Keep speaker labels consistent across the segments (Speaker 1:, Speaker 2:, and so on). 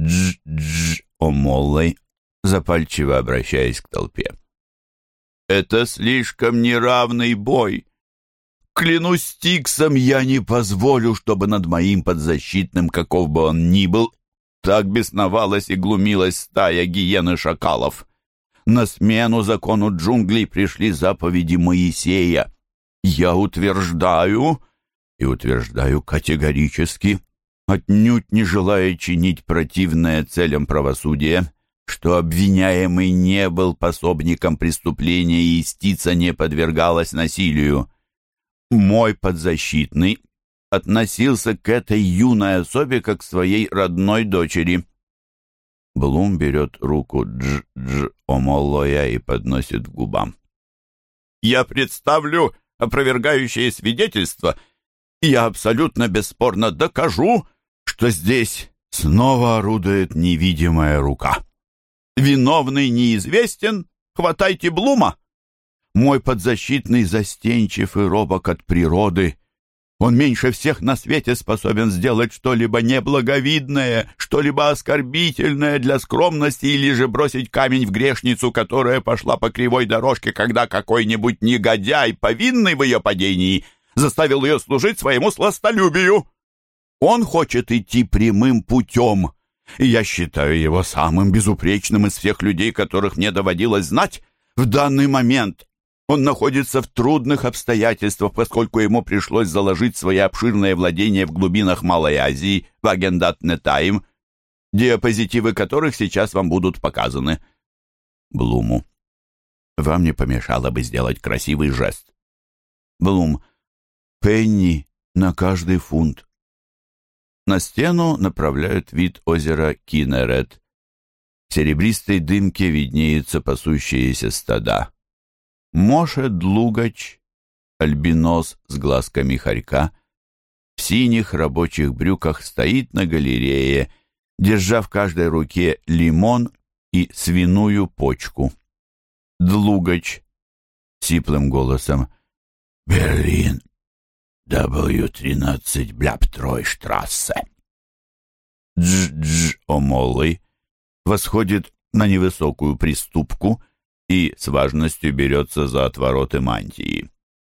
Speaker 1: Дж-дж Омоллой, запальчиво обращаясь к толпе. «Это слишком неравный бой. Клянусь Стиксом, я не позволю, чтобы над моим подзащитным, каков бы он ни был, так бесновалась и глумилась стая гиен и шакалов. На смену закону джунглей пришли заповеди Моисея. Я утверждаю, и утверждаю категорически, отнюдь не желая чинить противное целям правосудия, что обвиняемый не был пособником преступления и истица не подвергалась насилию. Мой подзащитный относился к этой юной особе как к своей родной дочери. Блум берет руку Дж-Дж Омоллоя и подносит к губам. «Я представлю опровергающее свидетельство, я абсолютно бесспорно докажу, что здесь снова орудует невидимая рука. Виновный неизвестен, хватайте Блума. Мой подзащитный застенчив и робок от природы, он меньше всех на свете способен сделать что-либо неблаговидное, что-либо оскорбительное для скромности или же бросить камень в грешницу, которая пошла по кривой дорожке, когда какой-нибудь негодяй, повинный в ее падении, заставил ее служить своему сластолюбию. Он хочет идти прямым путем, и я считаю его самым безупречным из всех людей, которых мне доводилось знать. В данный момент он находится в трудных обстоятельствах, поскольку ему пришлось заложить свои обширные владения в глубинах Малой Азии, в Агендат-Нетаим, диапозитивы которых сейчас вам будут показаны. Блуму. Вам не помешало бы сделать красивый жест. Блум. Пенни на каждый фунт. На стену направляют вид озера Кинерет. В серебристой дымке виднеются пасущиеся стада. Моше Длугач, альбинос с глазками хорька, в синих рабочих брюках стоит на галерее, держа в каждой руке лимон и свиную почку. Длугач сиплым голосом «Берлин, W13 Бляптройштрассе». Дж-дж Омоллый восходит на невысокую приступку и с важностью берется за отвороты мантии.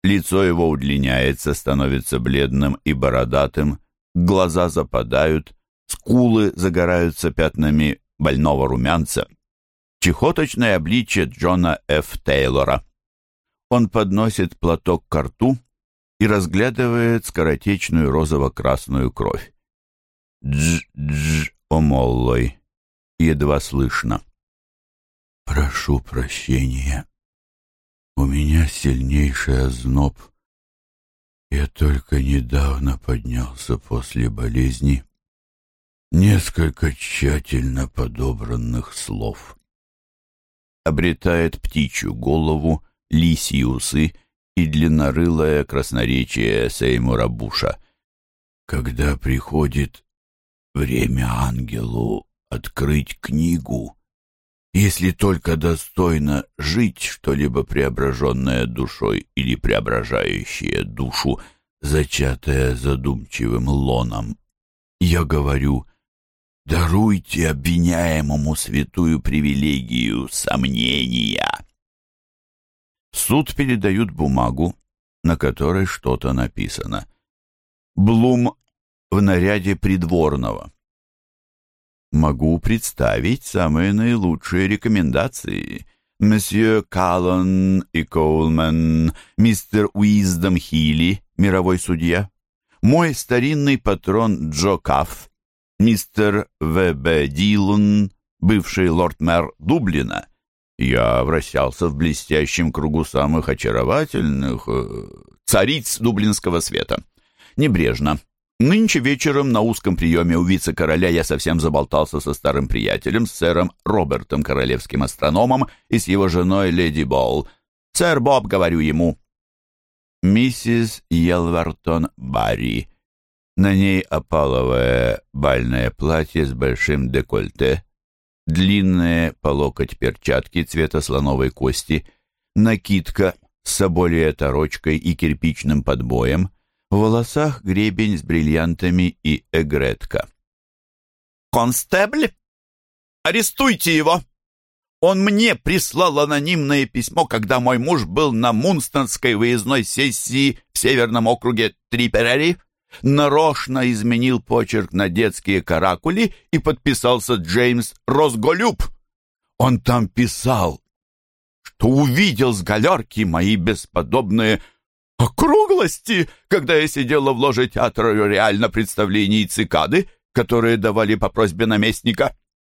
Speaker 1: Лицо его удлиняется, становится бледным и бородатым, глаза западают, скулы загораются пятнами больного румянца. Чехоточное обличье Джона Ф. Тейлора. Он подносит платок к рту и разглядывает скоротечную розово-красную кровь. Дж-дж омоллой. Едва слышно. Прошу прощения. У меня сильнейший озноб. Я только недавно поднялся после болезни. Несколько тщательно подобранных слов. Обретает птичью голову, лисьи усы и длиннорылое красноречие Сеймура Буша. Когда приходит время ангелу открыть книгу, если только достойно жить что-либо преображенное душой или преображающее душу, зачатое задумчивым лоном. Я говорю, даруйте обвиняемому святую привилегию сомнения. Суд передают бумагу, на которой что-то написано. Блум в наряде придворного могу представить самые наилучшие рекомендации. Месье Каллон и Коулман, мистер Уиздом Хилли, мировой судья, мой старинный патрон Джо Кафф, мистер В.Б. Дилан, бывший лорд-мэр Дублина. Я вращался в блестящем кругу самых очаровательных э, цариц дублинского света. Небрежно, Нынче вечером на узком приеме у вице-короля я совсем заболтался со старым приятелем, с сэром Робертом, королевским астрономом, и с его женой Леди Болл. «Сэр Боб», — говорю ему. Миссис Елвартон Барри. На ней опаловое бальное платье с большим декольте, длинные по локоть перчатки цвета слоновой кости, накидка с соболей оторочкой и кирпичным подбоем — в волосах гребень с бриллиантами и эгретка. констебль, арестуйте его. Он мне прислал анонимное письмо, когда мой муж был на Мунстонской выездной сессии в Северном округе Триперери, нарочно изменил почерк на детские каракули и подписался Джеймс Росголюб. Он там писал, что увидел с галерки мои бесподобные округлости, когда я сидела в ложе театра реально представлений цикады, которые давали по просьбе наместника.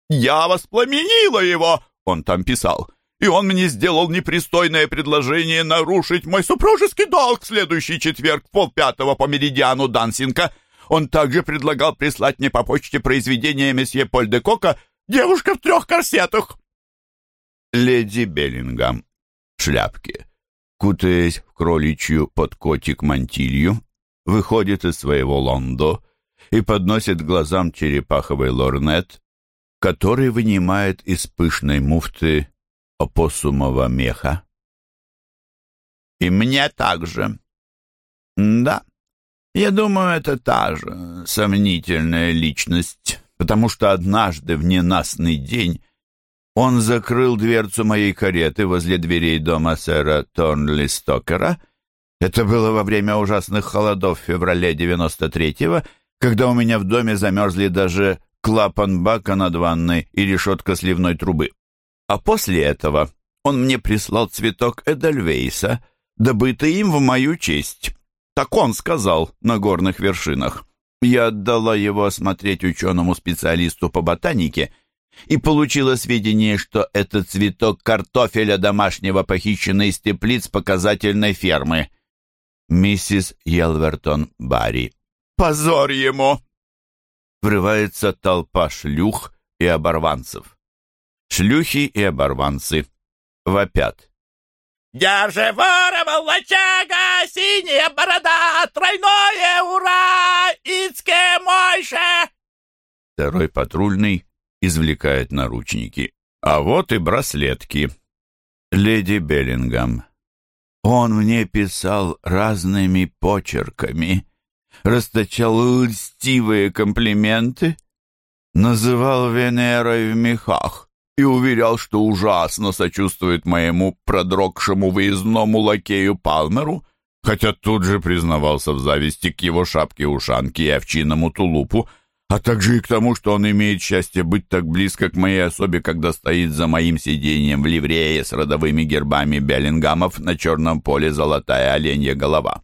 Speaker 1: Я воспламенила его, он там писал. И он мне сделал непристойное предложение нарушить мой супружеский долг в следующий четверг в полпятого по меридиану Дансинга. Он также предлагал прислать мне по почте произведение месье Поль де Кока «Девушка в трех корсетах». Леди Беллингам в шляпке, кутаясь в кроличью под котик мантилью, выходит из своего лондо и подносит глазам черепаховый лорнет который вынимает из пышной муфты опоссумового меха. И мне также. Да, я думаю, это та же сомнительная личность, потому что однажды в ненастный день он закрыл дверцу моей кареты возле дверей дома сэра Торнли Стокера. Это было во время ужасных холодов в феврале 93-го, когда у меня в доме замерзли даже клапан бака над ванной и решетка сливной трубы. А после этого он мне прислал цветок Эдельвейса, добытый им в мою честь. Так он сказал на горных вершинах. Я отдала его осмотреть ученому специалисту по ботанике и получила сведения, что это цветок картофеля домашнего, похищенный из теплиц показательной фермы. Миссис Елвертон Барри. «Позор ему!» врывается толпа шлюх и оборванцев. Шлюхи и оборванцы вопят. «Держи вора, молочага, синяя борода, тройное ура, Ицке мойше!» Второй патрульный извлекает наручники. А вот и браслетки. Леди Беллингам. Он мне писал разными почерками расточал льстивые комплименты, называл Венерой в мехах и уверял, что ужасно сочувствует моему продрогшему выездному лакею Палмеру, хотя тут же признавался в зависти к его шапке-ушанке и овчиному тулупу, а также и к тому, что он имеет счастье быть так близко к моей особе, когда стоит за моим сиденьем в ливрее с родовыми гербами Беллингамов на черном поле золотая оленья голова.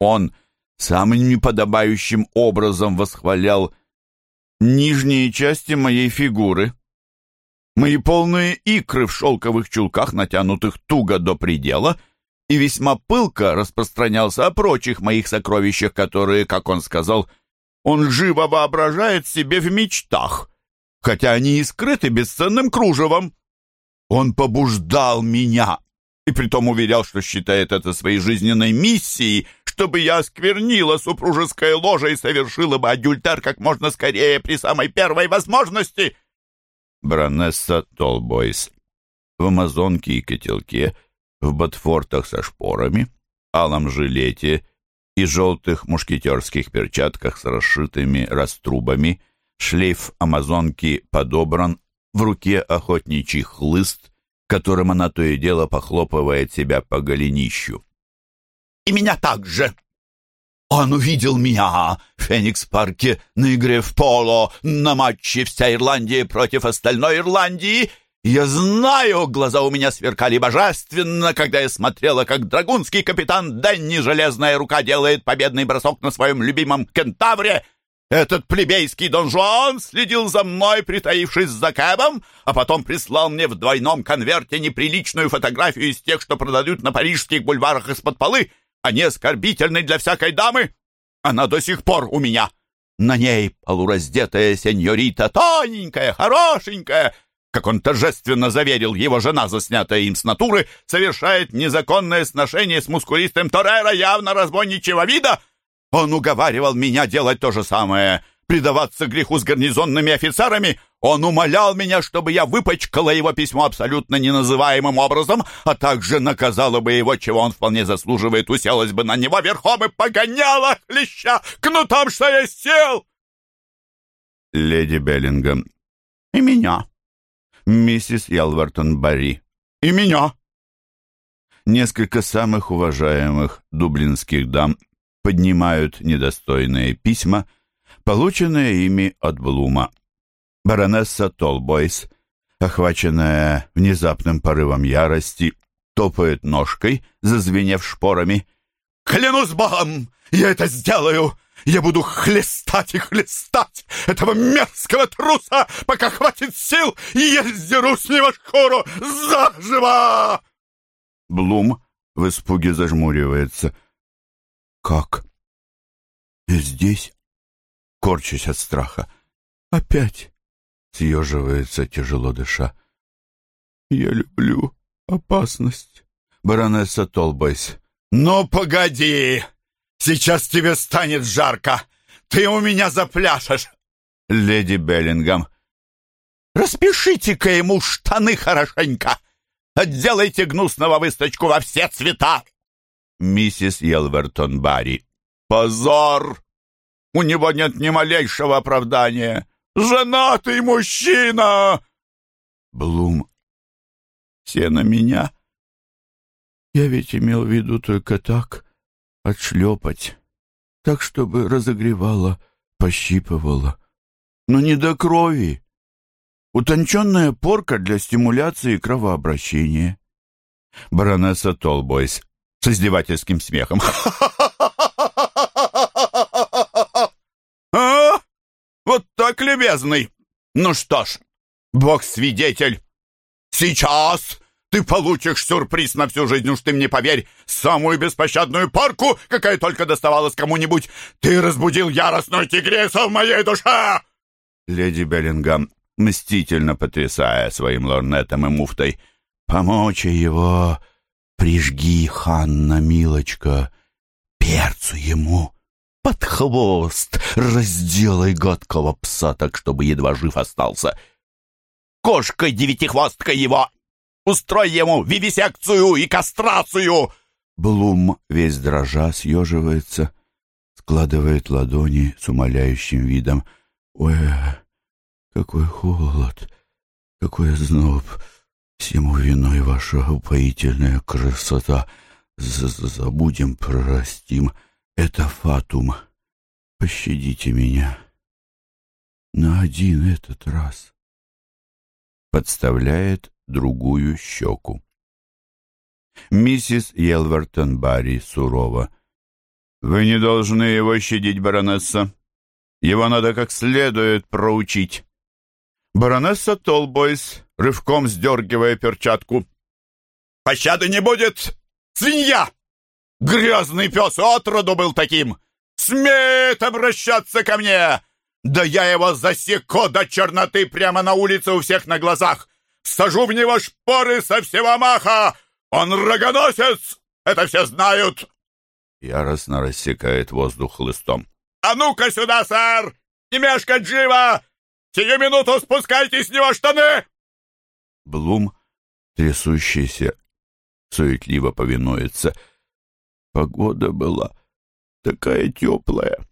Speaker 1: Он — самым неподобающим образом восхвалял нижние части моей фигуры. Мои полные икры в шелковых чулках, натянутых туго до предела, и весьма пылко распространялся о прочих моих сокровищах, которые, как он сказал, он живо воображает себе в мечтах, хотя они и скрыты бесценным кружевом. Он побуждал меня, и притом уверял, что считает это своей жизненной миссией, чтобы я осквернила супружеское ложе и совершила бы адюльтер как можно скорее при самой первой возможности. Бронесса Толбойс. В амазонке и котелке, в ботфортах со шпорами, алом жилете и желтых мушкетерских перчатках с расшитыми раструбами, шлейф амазонки подобран, в руке охотничий хлыст, которым она то и дело похлопывает себя по голенищу. И меня также. Он увидел меня в Феникс-парке на игре в поло, на матче вся Ирландия против остальной Ирландии. Я знаю, глаза у меня сверкали божественно, когда я смотрела, как драгунский капитан Дэнни Железная Рука делает победный бросок на своем любимом кентавре. Этот плебейский Дон Жуан следил за мной, притаившись за кэбом, а потом прислал мне в двойном конверте неприличную фотографию из тех, что продают на парижских бульварах из-под полы, они оскорбительны для всякой дамы. Она до сих пор у меня. На ней полураздетая сеньорита, тоненькая, хорошенькая, как он торжественно заверил, его жена, заснятая им с натуры, совершает незаконное сношение с мускулистым Торера явно разбойничьего вида. Он уговаривал меня делать то же самое — предаваться греху с гарнизонными офицерами, он умолял меня, чтобы я выпачкала его письмо абсолютно неназываемым образом, а также наказала бы его, чего он вполне заслуживает, уселась бы на него верхом и погоняла хлеща кнутом, что я сел. леди Беллингем.
Speaker 2: И меня.
Speaker 1: Миссис Ялвартон Барри.
Speaker 2: И меня.
Speaker 1: Несколько самых уважаемых дублинских дам поднимают недостойные письма, полученные ими от Блума. Баронесса Толбойс, охваченная внезапным порывом ярости, топает ножкой, зазвенев шпорами.
Speaker 2: «Клянусь Богом, я это сделаю! Я буду хлестать и хлестать этого мерзкого труса, пока хватит сил, и я сдеру с него шкуру заживо!»
Speaker 1: Блум в испуге зажмуривается. «Как? Здесь?» Корчась от страха. «Опять?» Съеживается, тяжело дыша. «Я люблю опасность». Баронесса Толбойс.
Speaker 2: «Ну, погоди! Сейчас тебе станет жарко! Ты у меня запляшешь!»
Speaker 1: Леди Беллингам.
Speaker 2: «Распишите-ка ему штаны хорошенько! Отделайте гнусного высточку во все цвета!»
Speaker 1: Миссис Елвертон Барри.
Speaker 2: «Позор! У него нет ни малейшего оправдания! Женатый мужчина!»
Speaker 1: Блум.
Speaker 2: «Все на меня!»
Speaker 1: Я ведь имел в виду только так, отшлепать, так, чтобы разогревало, пощипывало. Но не до крови. Утонченная порка для стимуляции кровообращения. Баронесса Толбойс с издевательским смехом.
Speaker 2: «А? Вот так, любезный! Ну что ж, бог свидетель! Сейчас ты получишь сюрприз на всю жизнь, уж ты мне поверь, самую беспощадную парку, какая только доставалась кому-нибудь. Ты разбудил яростную тигресу в моей душе!»
Speaker 1: Леди Беллингам, мстительно потрясая своим лорнетом и муфтой, «Помочи его! Прижги, Ханна, милочка! Перцу ему!» Под хвост, разделай гадкого пса так, чтобы едва жив остался.
Speaker 2: Кошкой девятихвосткой его Устрой ему вивисекцию и кастрацию!»
Speaker 1: Блум, весь дрожа, съеживается, складывает ладони с умоляющим видом. «Ой, какой холод, какой зноб! Всему виной ваша упоительная красота! З Забудем, прорастим. Это фатум. Пощадите меня. На один этот раз». Подставляет другую щеку. Миссис Елвертон Барри сурово. «Вы не должны его щадить, баронесса. Его надо как следует проучить». Баронесса Толбойс, рывком сдергивая перчатку.
Speaker 2: «Пощады не будет! Свинья! Грязный пес отроду был таким! Смеет обращаться ко мне! Да я его засеку до черноты прямо на улице у всех на глазах! Сажу в него шпоры со всего маха! Он рогоносец! Это все знают!»
Speaker 1: Яростно рассекает воздух хлыстом.
Speaker 2: «А ну-ка сюда, сэр! Не мешкать живо! Сию минуту спускайте с него штаны!»
Speaker 1: Блум, трясущийся, суетливо повинуется. Погода была такая теплая.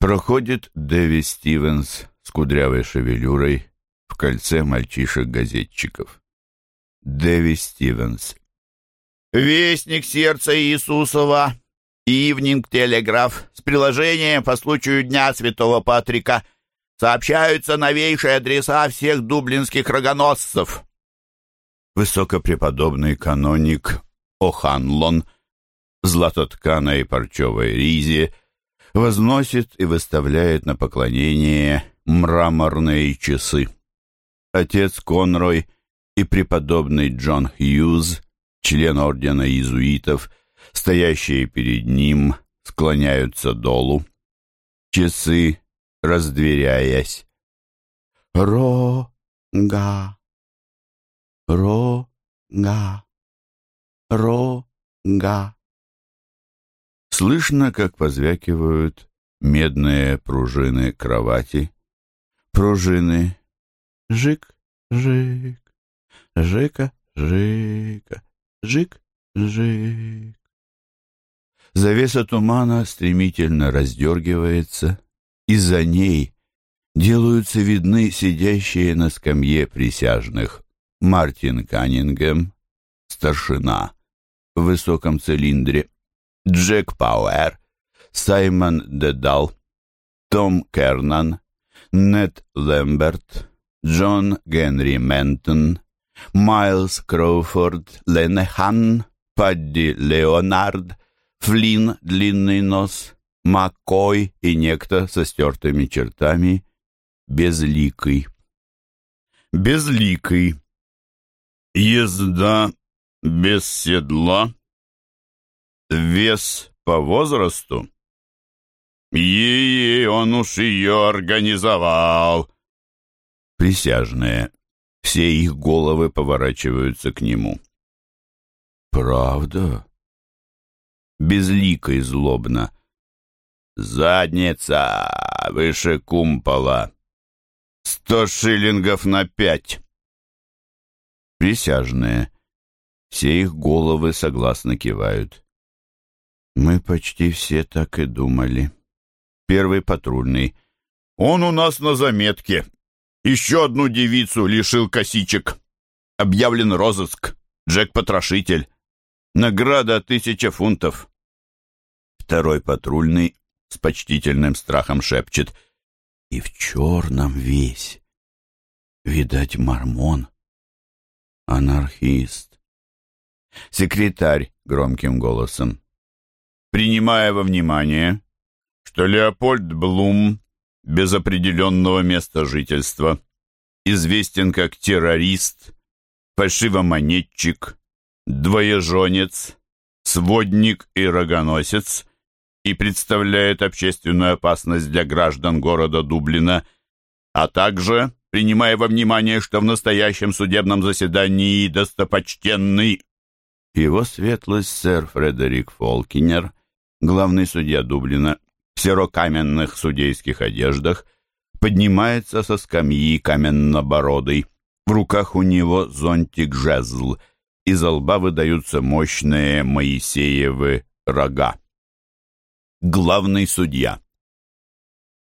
Speaker 1: Проходит Дэви Стивенс с кудрявой шевелюрой, в кольце мальчишек-газетчиков. Дэви Стивенс.
Speaker 2: «Вестник сердца Иисусова, Ивнинг Телеграф с приложением по случаю Дня Святого Патрика сообщаются новейшие адреса всех дублинских рогоносцев».
Speaker 1: Высокопреподобный каноник О'Ханлон златотканой парчевой ризе возносит и выставляет на поклонение мраморные часы отец Конрой и преподобный Джон Хьюз, член ордена иезуитов, стоящие перед ним, склоняются долу. Часы, раздверяясь. Ро-га, ро-га, ро-га. Слышно, как позвякивают медные пружины кровати. Пружины. Жик, жик, жика, жика, жик, жик. Завеса тумана стремительно раздергивается, и за ней делаются видны сидящие на скамье присяжных. Мартин Каннингем, старшина, в высоком цилиндре, Джек Пауэр, Саймон Дедал, том Кернан, Нед Лэмберт, Джон Генри Ментон, Майлз Кроуфорд, Ленехан, Падди Леонард, Флинн Длинный Нос, Маккой и некто со стертыми чертами, Безликий. Безликий. Езда без седла. Вес по возрасту. Ей, он уж ее организовал. Присяжные. Все их головы поворачиваются к нему. Правда? Безлико и злобно. Задница выше кумпола. Сто шиллингов на пять. Присяжные. Все их головы согласно кивают. Мы почти все так и думали. Первый патрульный. Он у нас на заметке. Еще одну девицу лишил косичек. Объявлен розыск. Джек-потрошитель. Награда тысяча фунтов. Второй патрульный с почтительным страхом шепчет. И в черном весь. Видать, мормон. Анархист. Секретарь громким голосом. Принимая во внимание, что Леопольд Блум без определенного места жительства известен как террорист, фальшивомонетчик, двоеженец, сводник и рогоносец и представляет общественную опасность для граждан города Дублина, а также принимая во внимание, что в настоящем судебном заседании достопочтенный его светлость сэр Фредерик Фолкинер, главный судья Дублина, в серокаменных судейских одеждах, поднимается со скамьи каменнобородый. В руках у него зонтик-жезл, из лба выдаются мощные Моисеевы рога. Главный судья.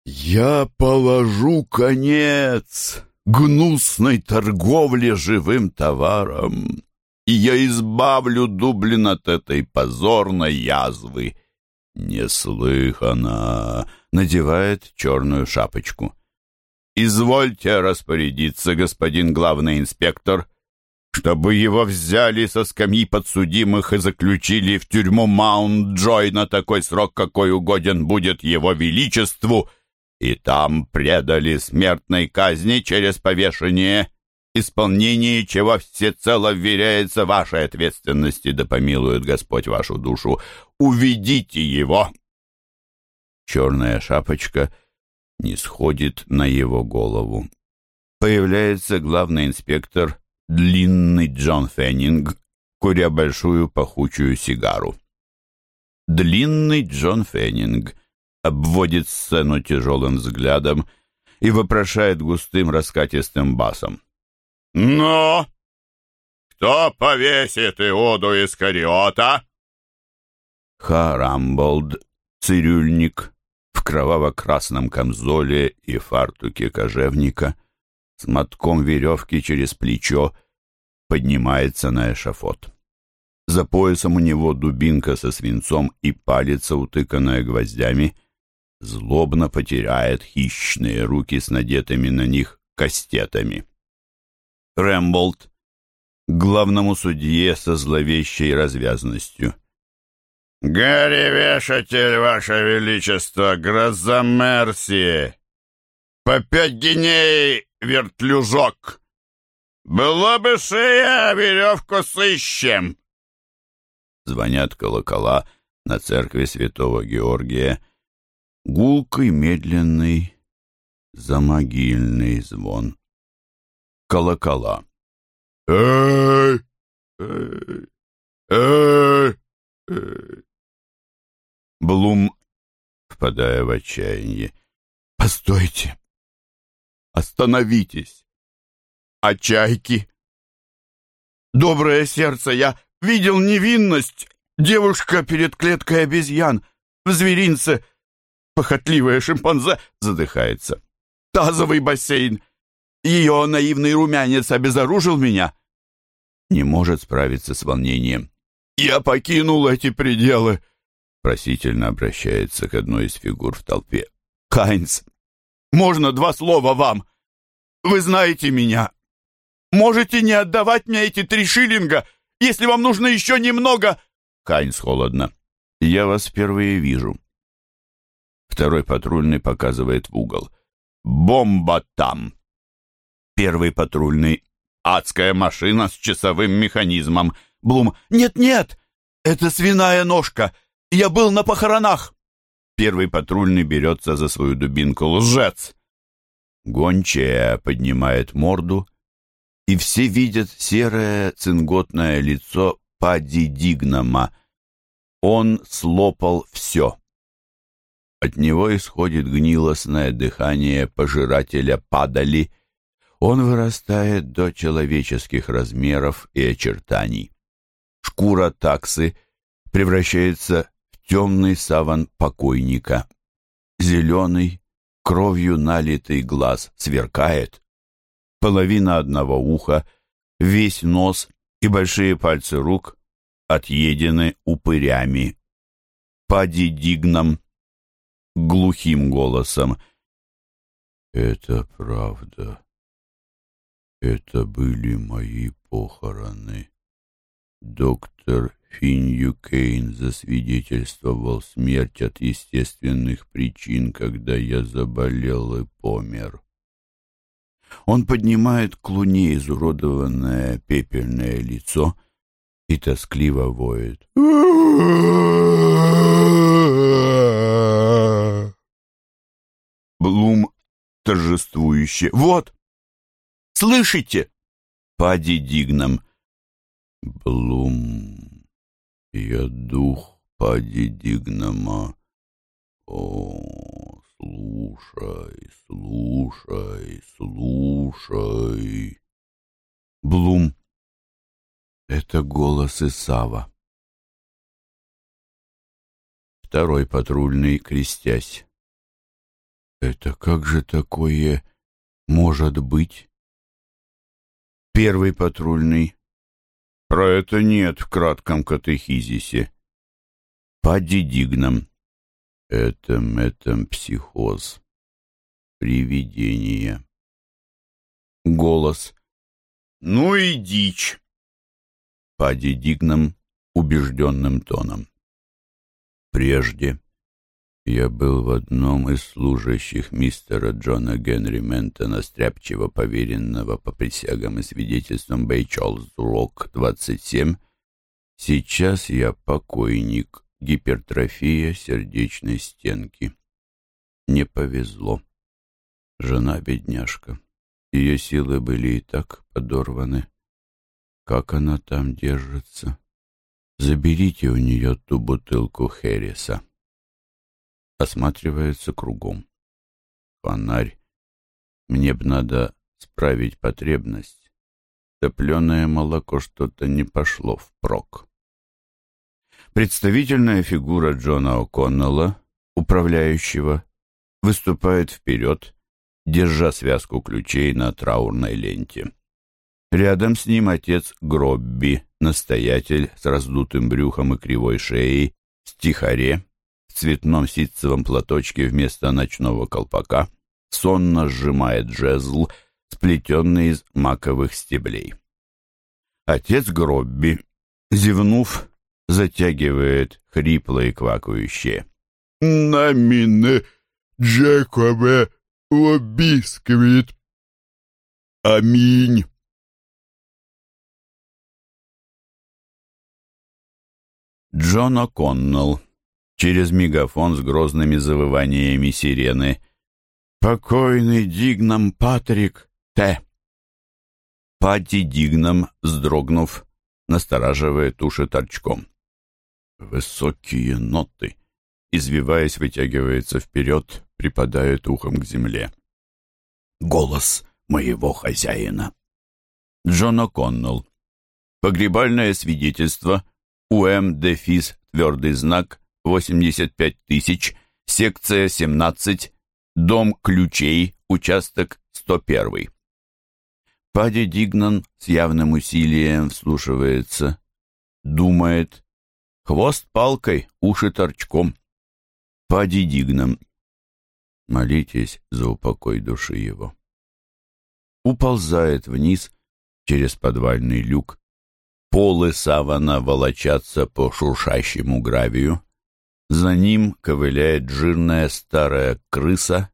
Speaker 1: «Я положу конец гнусной торговле живым товаром, и я избавлю Дублин от этой позорной язвы». «Неслыханно!» — надевает черную шапочку. «Извольте распорядиться, господин главный инспектор, чтобы его взяли со скамьи подсудимых и заключили в тюрьму Маунт-Джой на такой срок, какой угоден будет его величеству, и там предали смертной казни через повешение, исполнение чего всецело вверяется вашей ответственности, да помилует Господь вашу душу. Уведите его!» Черная шапочка не сходит на его голову. Появляется главный инспектор, длинный Джон Феннинг, куря большую пахучую сигару. Длинный Джон Феннинг — обводит сцену тяжелым взглядом и вопрошает густым раскатистым басом. «Но! Кто повесит Иуду Искариота?» Харамболд, цирюльник, в кроваво-красном камзоле и фартуке кожевника, с мотком веревки через плечо, поднимается на эшафот. За поясом у него дубинка со свинцом и палец, утыканная гвоздями — злобно потеряет хищные руки с надетыми на них кастетами. Рэмболд главному судье со зловещей развязностью. «Гарри Вешатель, Ваше Величество, гроза Мерси! По пять геней вертлюжок! Было бы шея, веревку сыщем!» Звонят колокола на церкви святого Георгия, Гулкой медленный, замогильный звон. Колокола. Эй! Эй! Эй! Эй! Блум, впадая в отчаяние. Постойте! Остановитесь! А чайки? Доброе сердце, я видел невинность! Девушка перед клеткой обезьян в зверинце — похотливая шимпанзе задыхается. тазовый бассейн. Ее наивный румянец обезоружил меня. Не может справиться с волнением. «Я покинул эти пределы!» Просительно обращается к одной из фигур в толпе. «Хайнц, можно два слова вам? Вы знаете меня. Можете не отдавать мне эти три шиллинга, если вам нужно еще немного...» Хайнц холодно. «Я вас впервые вижу». Второй патрульный показывает в угол. «Бомба там!» Первый патрульный. «Адская машина с часовым механизмом!» Блум. «Нет-нет! Это свиная ножка! Я был на похоронах!» Первый патрульный берется за свою дубинку. «Лжец!» Гончая поднимает морду, и все видят серое цинготное лицо Падди Дигнама. Он слопал все. От него исходит гнилостное дыхание пожирателя падали. Он вырастает до человеческих размеров и очертаний. Шкура таксы превращается в темный саван покойника. Зеленый, кровью налитый глаз сверкает. Половина одного уха, весь нос и большие пальцы рук отъедены упырями. Пади Дигном глухим голосом. «Это правда. Это были мои похороны. Доктор Финью Кейн засвидетельствовал смерть от естественных причин, когда я заболел и помер». Он поднимает к луне изуродованное пепельное лицо и тоскливо воет. Блум торжествующе. «Вот! Слышите?» Пади Дигном. «Блум, я дух Пади Дигнома. О, слушай, слушай, слушай!» Блум. Это голос Исава. Второй патрульный, крестясь. Это как же такое может быть? Первый патрульный. Про это нет в кратком катехизисе. По дидигнам. Этом, этом психоз. Привидение. Голос. Ну и дичь. По дидигнам убежденным тоном. Прежде я был в одном из служащих мистера Джона Генри Ментона, стряпчиво поверенного по присягам и свидетельствам Бейчолз Рок 27. Сейчас я покойник, гипертрофия сердечной стенки. Не повезло. Жена бедняжка. Ее силы были и так подорваны. Как она там держится? Заберите у нее ту бутылку Херриса осматривается кругом. Фонарь. Мне б надо справить потребность. Топленое молоко что-то не пошло впрок. Представительная фигура Джона О'Коннелла, управляющего, выступает вперед, держа связку ключей на траурной ленте. Рядом с ним отец Гробби, настоятель с раздутым брюхом и кривой шеей, стихаре, цветном ситцевом платочке вместо ночного колпака, сонно сжимает жезл, сплетенный из маковых стеблей. Отец Гробби, зевнув, затягивает хриплое и квакающее. «Намине Джекобе обисквит. Аминь». Джон О'Коннелл через мегафон с грозными завываниями сирены. «Покойный Дигнам Патрик Т!» Пати Дигнам, вздрогнув, настораживает уши торчком. Высокие ноты, извиваясь, вытягивается вперед, припадает ухом к земле. «Голос моего хозяина!» Джон О'Коннелл. Погребальное свидетельство. УМ Дефис, твердый знак, 85 тысяч, секция 17, дом ключей, Участок 101. Пади Дигнан с явным усилием вслушивается, думает. Хвост палкой, уши торчком. Пади Дигнан. Молитесь за упокой души его. Уползает вниз через подвальный люк. Полы савана волочатся по шуршащему гравию. За ним ковыляет жирная старая крыса,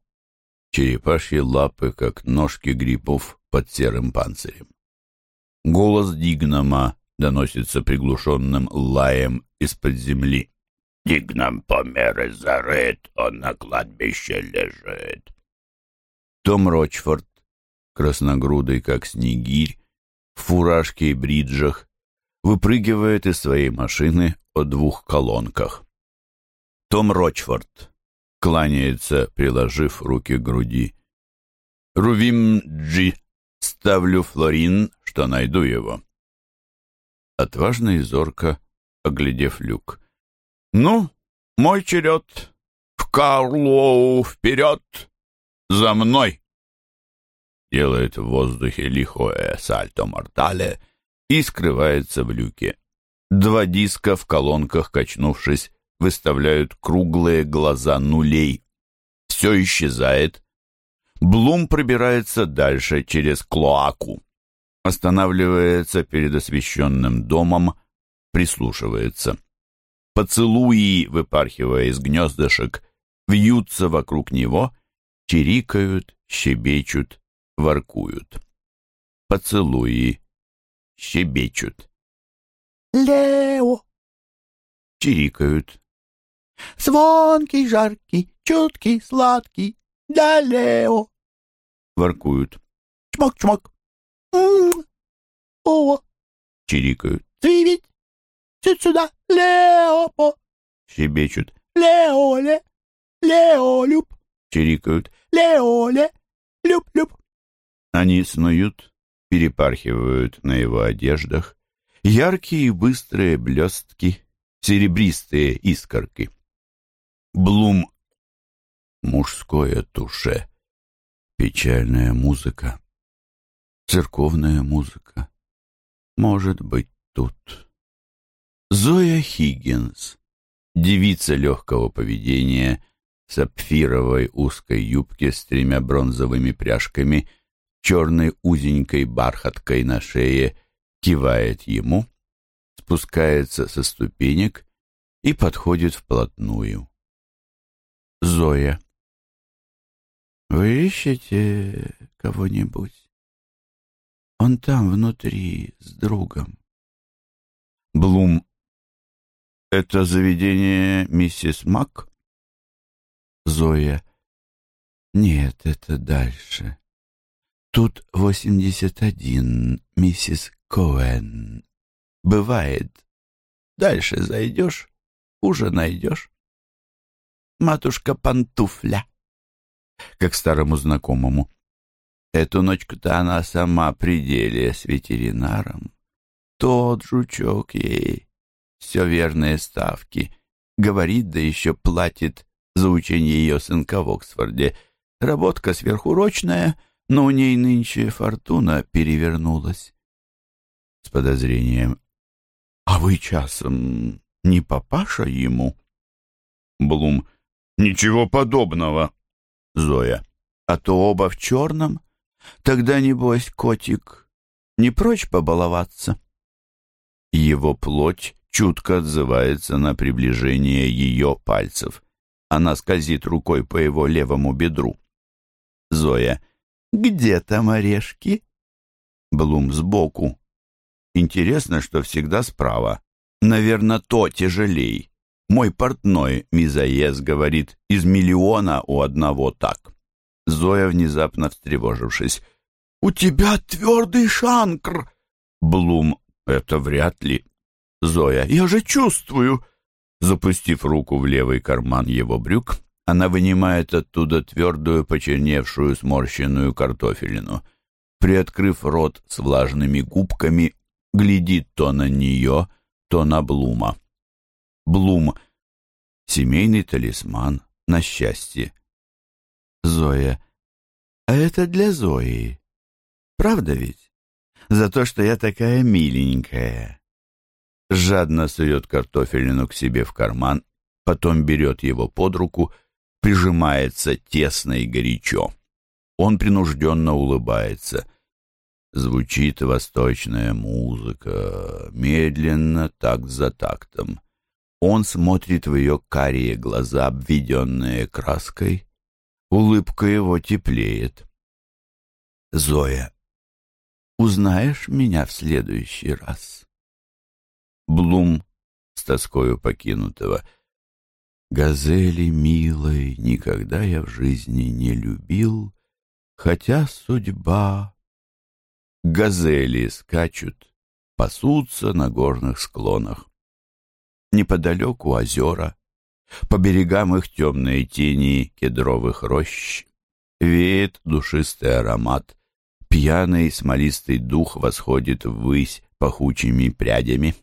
Speaker 1: черепашьи лапы, как ножки грибов под серым панцирем. Голос Дигнама доносится приглушенным лаем из-под земли. «Дигнам помер и зарыт, он на кладбище лежит». Том Рочфорд, красногрудый, как снегирь, в фуражке и бриджах, выпрыгивает из своей машины о двух колонках. Том Рочфорд кланяется, приложив руки к груди. «Рувим Джи, ставлю флорин, что найду его». Отважно и зорко, оглядев люк. «Ну, мой черед. В Карлоу вперед! За мной!» Делает в воздухе лихое сальто-мортале и скрывается в люке. Два диска в колонках, качнувшись, выставляют круглые глаза нулей. Все исчезает. Блум пробирается дальше через клоаку. Останавливается перед освещенным домом, прислушивается. Поцелуи, выпархивая из гнездышек, вьются вокруг него, чирикают, щебечут, воркуют. Поцелуи, щебечут.
Speaker 3: «Лео!»
Speaker 1: Чирикают,
Speaker 3: Звонкий, жаркий, чуткий, сладкий, да, Лео.
Speaker 1: воркуют,
Speaker 3: Чмок-чмок. М-м. О,
Speaker 1: чирикают,
Speaker 3: ты ведь чуть сюда, Лео, по,
Speaker 1: щебечут,
Speaker 3: Лео, ле, Лео, люб,
Speaker 1: чирикают.
Speaker 3: Лео, ле, люб, люб.
Speaker 1: Они снуют, перепархивают на его одеждах. Яркие и быстрые блестки, серебристые искорки. Блум. Мужское туше. Печальная музыка. Церковная музыка. Может быть, тут. Зоя Хиггинс. Девица легкого поведения, в сапфировой узкой юбке с тремя бронзовыми пряжками, черной узенькой бархаткой на шее, кивает ему, спускается со ступенек и подходит вплотную. Зоя. «Вы ищете кого-нибудь? Он там, внутри, с другом». Блум. «Это заведение миссис Мак?» Зоя. «Нет, это дальше. Тут восемьдесят один, миссис Коэн. Бывает. Дальше зайдешь, уже найдешь» матушка Пантуфля, как старому знакомому. Эту ночку-то она сама при деле с ветеринаром. Тот жучок ей все верные ставки. Говорит, да еще платит за учение ее сынка в Оксфорде. Работка сверхурочная, но у ней нынче фортуна перевернулась. С подозрением. «А вы часом не папаша ему?» Блум. «Ничего подобного!» Зоя. «А то оба в черном? Тогда, небось, котик, не прочь побаловаться?» Его плоть чутко отзывается на приближение ее пальцев. Она скользит рукой по его левому бедру. Зоя. «Где там орешки?» Блум сбоку. Интересно, что всегда справа. Наверное, то тяжелей. Мой портной, Мизаес, говорит, из миллиона у одного так. Зоя, внезапно встревожившись. «У тебя твердый шанкр!» Блум. «Это вряд ли». Зоя. «Я же чувствую!» Запустив руку в левый карман его брюк, она вынимает оттуда твердую, почерневшую, сморщенную картофелину. Приоткрыв рот с влажными губками, глядит то на нее, то на Блума. Блум. Семейный талисман на счастье. Зоя. А это для Зои. Правда ведь? За то, что я такая миленькая. Жадно сует картофелину к себе в карман, потом берет его под руку, прижимается тесно и горячо. Он принужденно улыбается. Звучит восточная музыка, медленно, такт за тактом. Он смотрит в ее карие глаза, обведенные краской. Улыбка его теплеет. «Зоя, узнаешь меня в следующий раз?» Блум с тоскою покинутого. «Газели милой никогда я в жизни не любил, хотя судьба...» Газели скачут, пасутся на горных склонах. Неподалеку озера, по берегам их темные тени кедровых рощ. Веет душистый аромат, пьяный смолистый дух восходит ввысь пахучими прядями.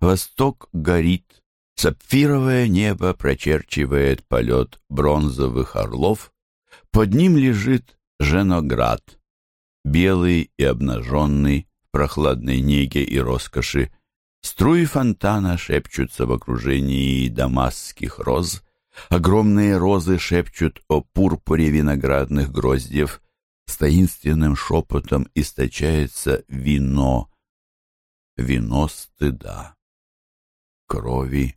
Speaker 1: Восток горит, сапфировое небо прочерчивает полет бронзовых орлов. Под ним лежит Женоград — белый и обнаженный, прохладной неге и роскоши, струи фонтана шепчутся в окружении дамасских роз, огромные розы шепчут о пурпуре виноградных гроздьев, с таинственным шепотом источается вино, вино стыда, крови,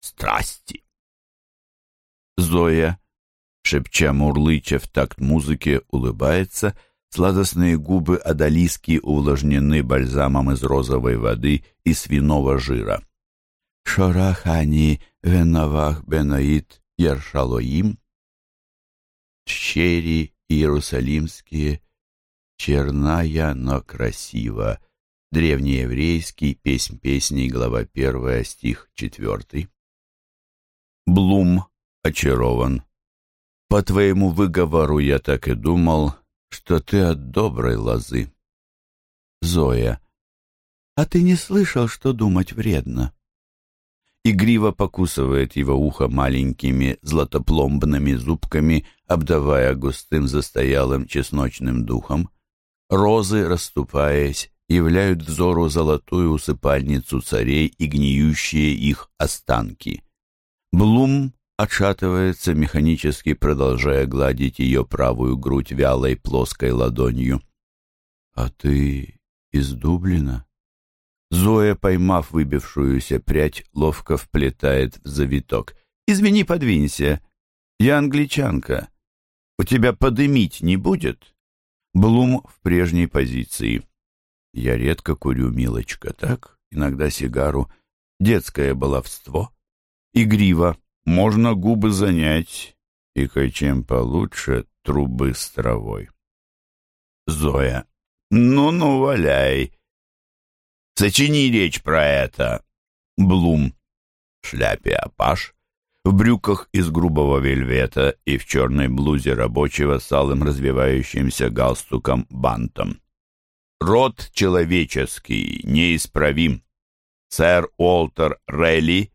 Speaker 1: страсти. Зоя, шепча мурлыча в такт музыке, улыбается — Сладостные губы Адалиски увлажнены бальзамом из розовой воды и свиного жира. Шорахани венавах бенаит Яршалоим. Щери иерусалимские, черная, но красиво. Древнееврейский, песнь песней, глава 1, стих 4. Блум очарован. По твоему выговору я так и думал, что ты от доброй лозы. Зоя. А ты не слышал, что думать вредно? Игриво покусывает его ухо маленькими златопломбными зубками, обдавая густым застоялым чесночным духом. Розы, расступаясь, являют взору золотую усыпальницу царей и гниющие их останки. Блум отшатывается, механически продолжая гладить ее правую грудь вялой плоской ладонью. «А ты из Дублина?» Зоя, поймав выбившуюся прядь, ловко вплетает в завиток. «Извини, подвинься. Я англичанка. У тебя подымить не будет?» Блум в прежней позиции. «Я редко курю, милочка, так? Иногда сигару. Детское баловство. Игриво. Можно губы занять, и чем получше трубы с травой. Зоя. Ну-ну, валяй. Сочини речь про это. Блум. В шляпе апаш, в брюках из грубого вельвета и в черной блузе рабочего с алым развивающимся галстуком бантом. Род человеческий неисправим. Сэр Уолтер Релли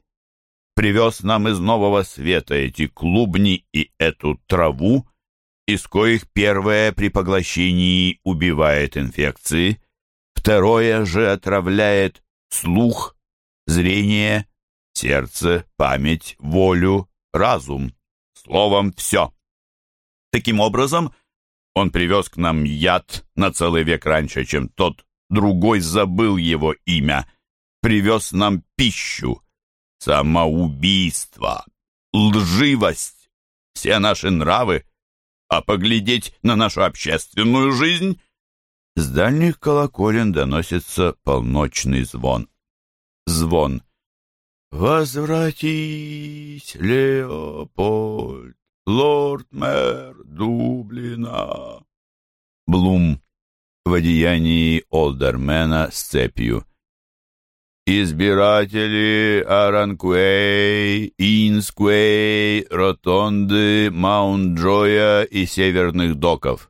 Speaker 1: привез нам из нового света эти клубни и эту траву, из коих первое при поглощении убивает инфекции, второе же отравляет слух, зрение, сердце, память, волю, разум, словом, все. Таким образом, он привез к нам яд на целый век раньше, чем тот другой забыл его имя, привез нам пищу, самоубийство, лживость, все наши нравы, а поглядеть на нашу общественную жизнь с дальних колоколен доносится полночный звон. Звон. «Возвратись, Леопольд, лорд-мэр Дублина!» Блум в одеянии олдермена с цепью. Избиратели Аранкуэй, Инскуэй, Ротонды, Маунт-Джоя и Северных Доков.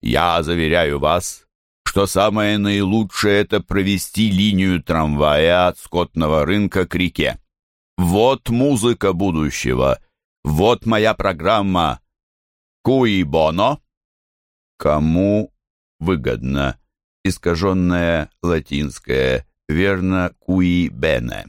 Speaker 1: Я заверяю вас, что самое наилучшее — это провести линию трамвая от скотного рынка к реке. Вот музыка будущего, вот моя программа. Куи боно, Кому выгодно? Искаженное латинское верно куи бене.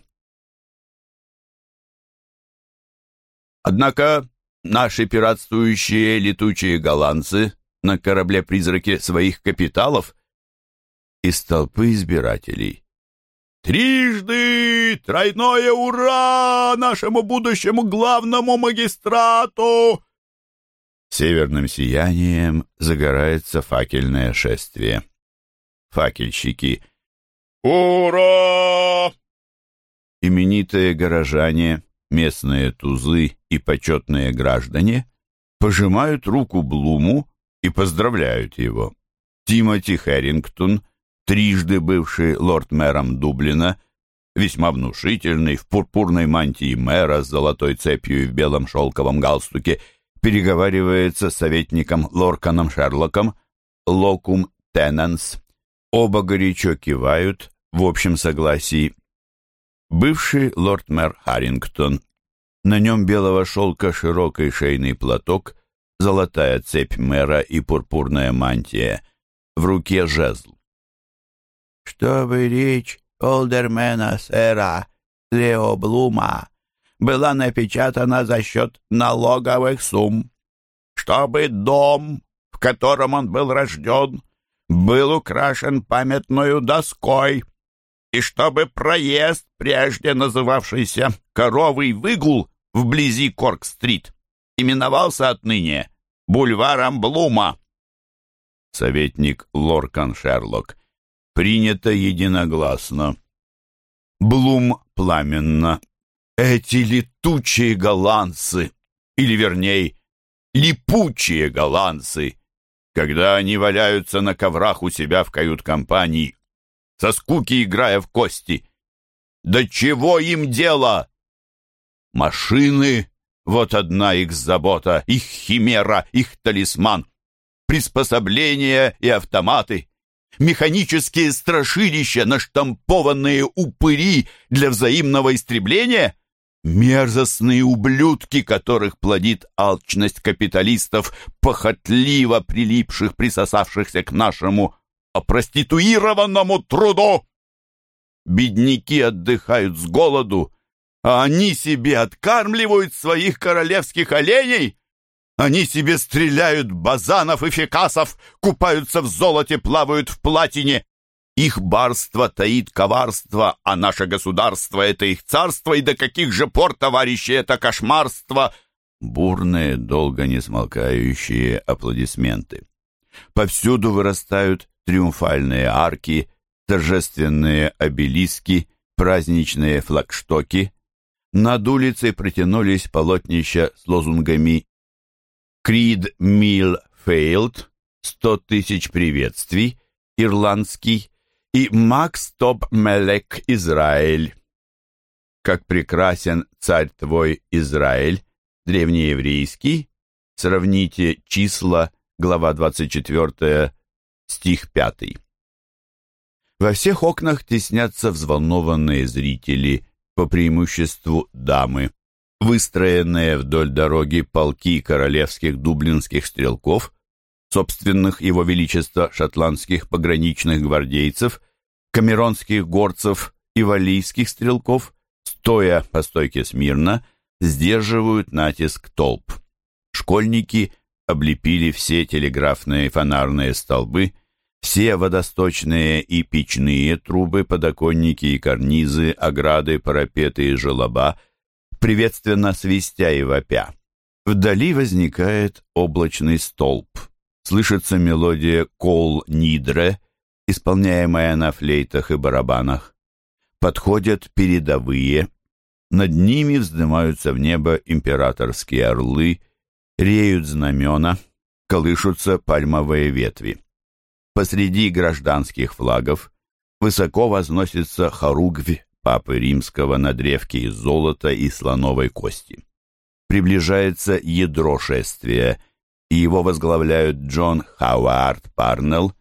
Speaker 1: Однако наши пиратствующие летучие голландцы на корабле-призраке своих капиталов из толпы избирателей.
Speaker 2: «Трижды тройное ура нашему будущему главному магистрату!»
Speaker 1: Северным сиянием загорается факельное шествие. Факельщики.
Speaker 2: «Ура!»
Speaker 1: Именитые горожане, местные тузы и почетные граждане пожимают руку Блуму и поздравляют его. Тимоти Хэрингтон, трижды бывший лорд-мэром Дублина, весьма внушительный, в пурпурной мантии мэра с золотой цепью и в белом шелковом галстуке, переговаривается с советником Лорканом Шерлоком, локум тенанс. Оба горячо кивают в общем согласии. Бывший лорд-мэр Харрингтон. На нем белого шелка широкий шейный платок, золотая цепь мэра и пурпурная мантия. В руке жезл.
Speaker 3: «Чтобы речь олдермена сэра Лео Блума была напечатана за счет налоговых сумм, чтобы дом, в котором он был рожден, был украшен памятную доской, и чтобы проезд, прежде называвшийся «Коровый выгул» вблизи Корк-стрит, именовался отныне бульваром Блума.
Speaker 1: Советник Лоркан Шерлок. Принято единогласно. Блум пламенно. Эти летучие голландцы, или вернее, липучие голландцы, когда они валяются на коврах у себя в кают-компании, со скуки играя в кости. Да чего им дело? Машины — вот одна их забота, их химера, их талисман. Приспособления и автоматы, механические страшилища, наштампованные упыри для взаимного истребления — Мерзостные ублюдки, которых плодит алчность капиталистов, похотливо прилипших, присосавшихся к нашему опроституированному труду. Бедняки отдыхают с голоду, а они себе откармливают своих королевских оленей. Они себе стреляют базанов и фекасов, купаются в золоте, плавают в платине, их барство таит коварство, а наше государство — это их царство, и до каких же пор, товарищи, это кошмарство!» Бурные, долго не смолкающие аплодисменты. Повсюду вырастают триумфальные арки, торжественные обелиски, праздничные флагштоки. Над улицей протянулись полотнища с лозунгами «Крид Мил Фейлд», «Сто тысяч приветствий», «Ирландский», и Макс Топ Мелек Израиль. Как прекрасен царь твой Израиль, древнееврейский, сравните числа, глава 24, стих 5. Во всех окнах теснятся взволнованные зрители, по преимуществу дамы. Выстроенные вдоль дороги полки королевских дублинских стрелков собственных его величества шотландских пограничных гвардейцев, камеронских горцев и валийских стрелков, стоя по стойке смирно, сдерживают натиск толп. Школьники облепили все телеграфные фонарные столбы, все водосточные и печные трубы, подоконники и карнизы, ограды, парапеты и желоба, приветственно свистя и вопя. Вдали возникает облачный столб слышится мелодия кол-нидре, исполняемая на флейтах и барабанах. Подходят передовые, над ними вздымаются в небо императорские орлы, реют знамена, колышутся пальмовые ветви. Посреди гражданских флагов высоко возносится хоругвь Папы Римского на древке из золота и слоновой кости. Приближается ядро шествия — и его возглавляют Джон Хауард Парнелл,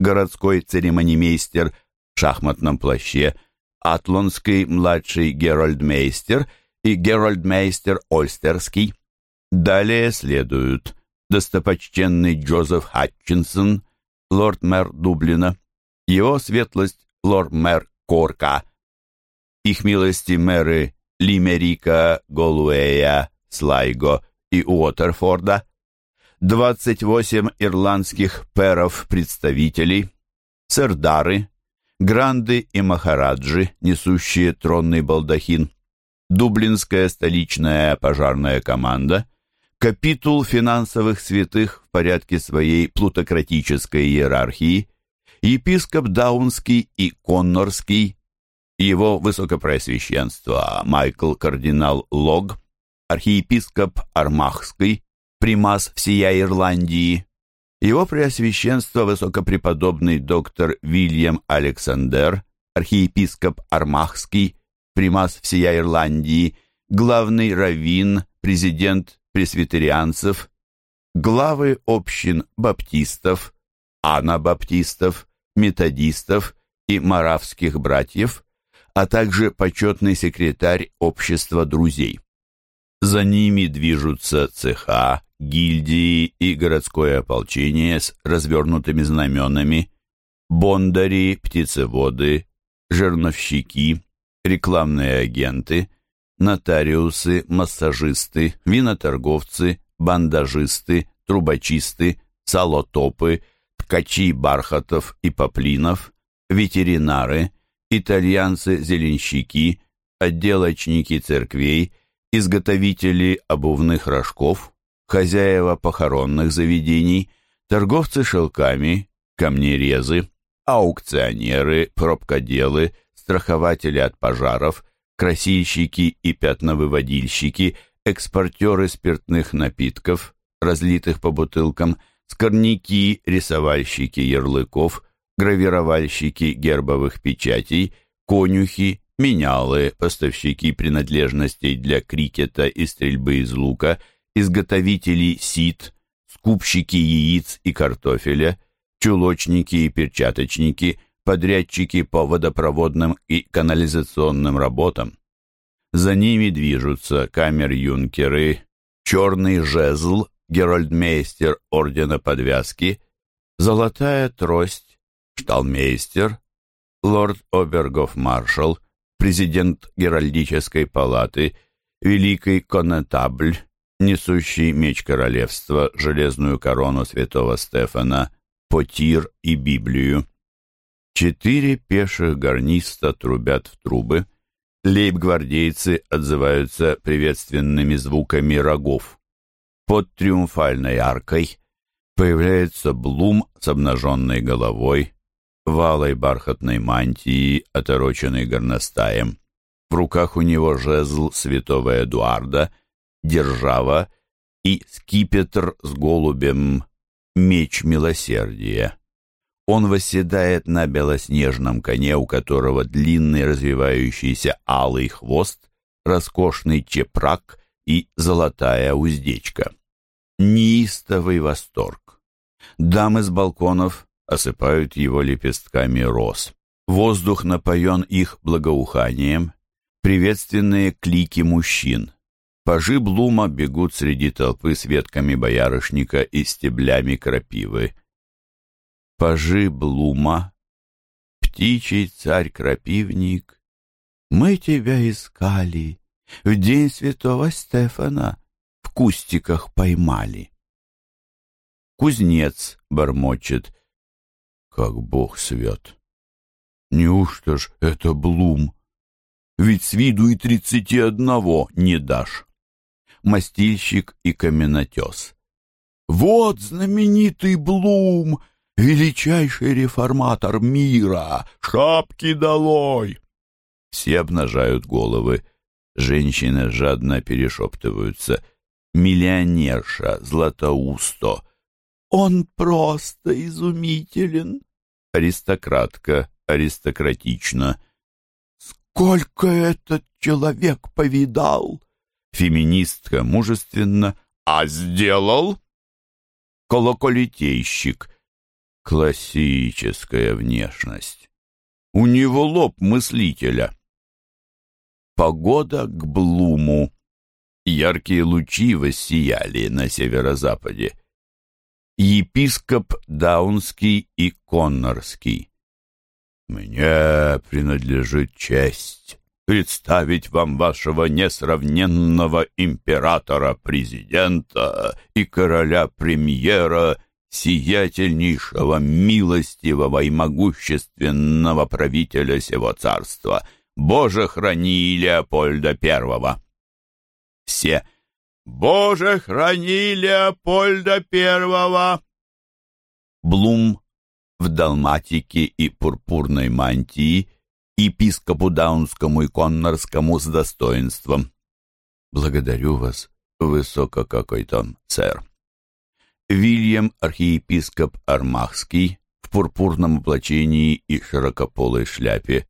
Speaker 1: городской церемонимейстер в шахматном плаще, атлонский младший Герольдмейстер и Герольдмейстер Ольстерский. Далее следуют достопочтенный Джозеф Хатчинсон, лорд-мэр Дублина, его светлость лорд-мэр Корка, их милости мэры Лимерика, Голуэя, Слайго и Уотерфорда, 28 ирландских перов-представителей, сердары, гранды и махараджи, несущие тронный балдахин, Дублинская столичная пожарная команда, капитул финансовых святых в порядке своей плутократической иерархии, епископ Даунский и Коннорский, его высокопреосвященство Майкл кардинал Лог, архиепископ Армахский, примас всея Ирландии, его преосвященство высокопреподобный доктор Вильям Александр, архиепископ Армахский, примас всея Ирландии, главный раввин, президент пресвитерианцев, главы общин баптистов, анабаптистов, методистов и маравских братьев, а также почетный секретарь общества друзей. За ними движутся цеха, гильдии и городское ополчение с развернутыми знаменами, бондари, птицеводы, жерновщики, рекламные агенты, нотариусы, массажисты, виноторговцы, бандажисты, трубочисты, салотопы, ткачи бархатов и поплинов, ветеринары, итальянцы-зеленщики, отделочники церквей, изготовители обувных рожков, хозяева похоронных заведений, торговцы шелками, камнерезы, аукционеры, пробкоделы, страхователи от пожаров, красильщики и пятновыводильщики, экспортеры спиртных напитков, разлитых по бутылкам, скорняки, рисовальщики ярлыков, гравировальщики гербовых печатей, конюхи, менялы, поставщики принадлежностей для крикета и стрельбы из лука, изготовители сит, скупщики яиц и картофеля, чулочники и перчаточники – подрядчики по водопроводным и канализационным работам. За ними движутся камер-юнкеры, черный жезл, герольдмейстер ордена подвязки, золотая трость, шталмейстер, лорд-обергов-маршал, президент Геральдической палаты, великий конетабль, несущий меч королевства, железную корону святого Стефана, потир и Библию. Четыре пеших гарниста трубят в трубы. Лейб-гвардейцы отзываются приветственными звуками рогов. Под триумфальной аркой появляется Блум с обнаженной головой, валой бархатной мантии, отороченной горностаем. В руках у него жезл святого Эдуарда, держава и скипетр с голубем, меч милосердия. Он восседает на белоснежном коне, у которого длинный развивающийся алый хвост, роскошный чепрак и золотая уздечка. Неистовый восторг. Дамы с балконов осыпают его лепестками роз. Воздух напоен их благоуханием. Приветственные клики мужчин. Пажи Блума бегут среди толпы с ветками боярышника и стеблями крапивы пажи Блума, птичий царь-крапивник, мы тебя искали, в день святого Стефана в кустиках поймали. Кузнец бормочет, как бог свет. Неужто ж это Блум? Ведь с виду и тридцати одного не дашь. Мастильщик и каменотес. Вот знаменитый Блум, величайший реформатор мира! Шапки долой!» Все обнажают головы. Женщины жадно перешептываются. Миллионерша Златоусто. «Он просто изумителен!» Аристократка аристократично. «Сколько этот человек повидал!» Феминистка мужественно. «А сделал?» Колоколитейщик Классическая внешность. У него лоб мыслителя. Погода к Блуму. Яркие лучи воссияли на северо-западе. епископ Даунский и Коннорский.
Speaker 2: «Мне принадлежит честь представить вам вашего несравненного императора-президента и короля-премьера, сиятельнейшего, милостивого и могущественного правителя сего царства. Боже, храни Леопольда Первого!» Все «Боже, храни Леопольда Первого!»
Speaker 1: Блум в далматике и пурпурной мантии, епископу Даунскому и Коннорскому с достоинством. Благодарю вас, высоко какой-то, сэр. Вильям, архиепископ Армахский, в пурпурном облачении и широкополой шляпе,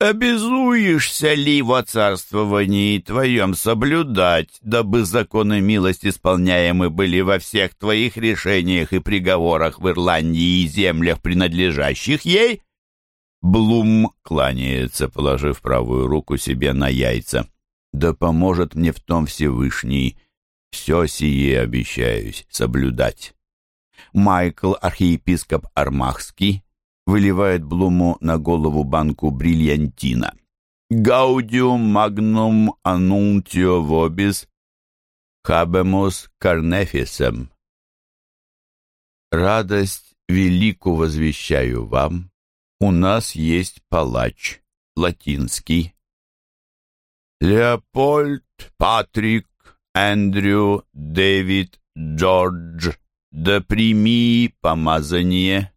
Speaker 1: Обязуешься ли во царствовании твоем соблюдать, дабы законы милости исполняемы были во всех твоих решениях и приговорах в Ирландии и землях, принадлежащих ей?» Блум кланяется, положив правую руку себе на яйца. «Да поможет мне в том Всевышний. Все сие обещаюсь соблюдать». Майкл, архиепископ Армахский, выливает Блуму на голову банку бриллиантина. «Гаудиум магнум анунтио вобис хабемус карнефисем». «Радость велику возвещаю вам, у нас есть палач, латинский». Леопольд, Патрик, Эндрю, Дэвид, Джордж, да прими помазание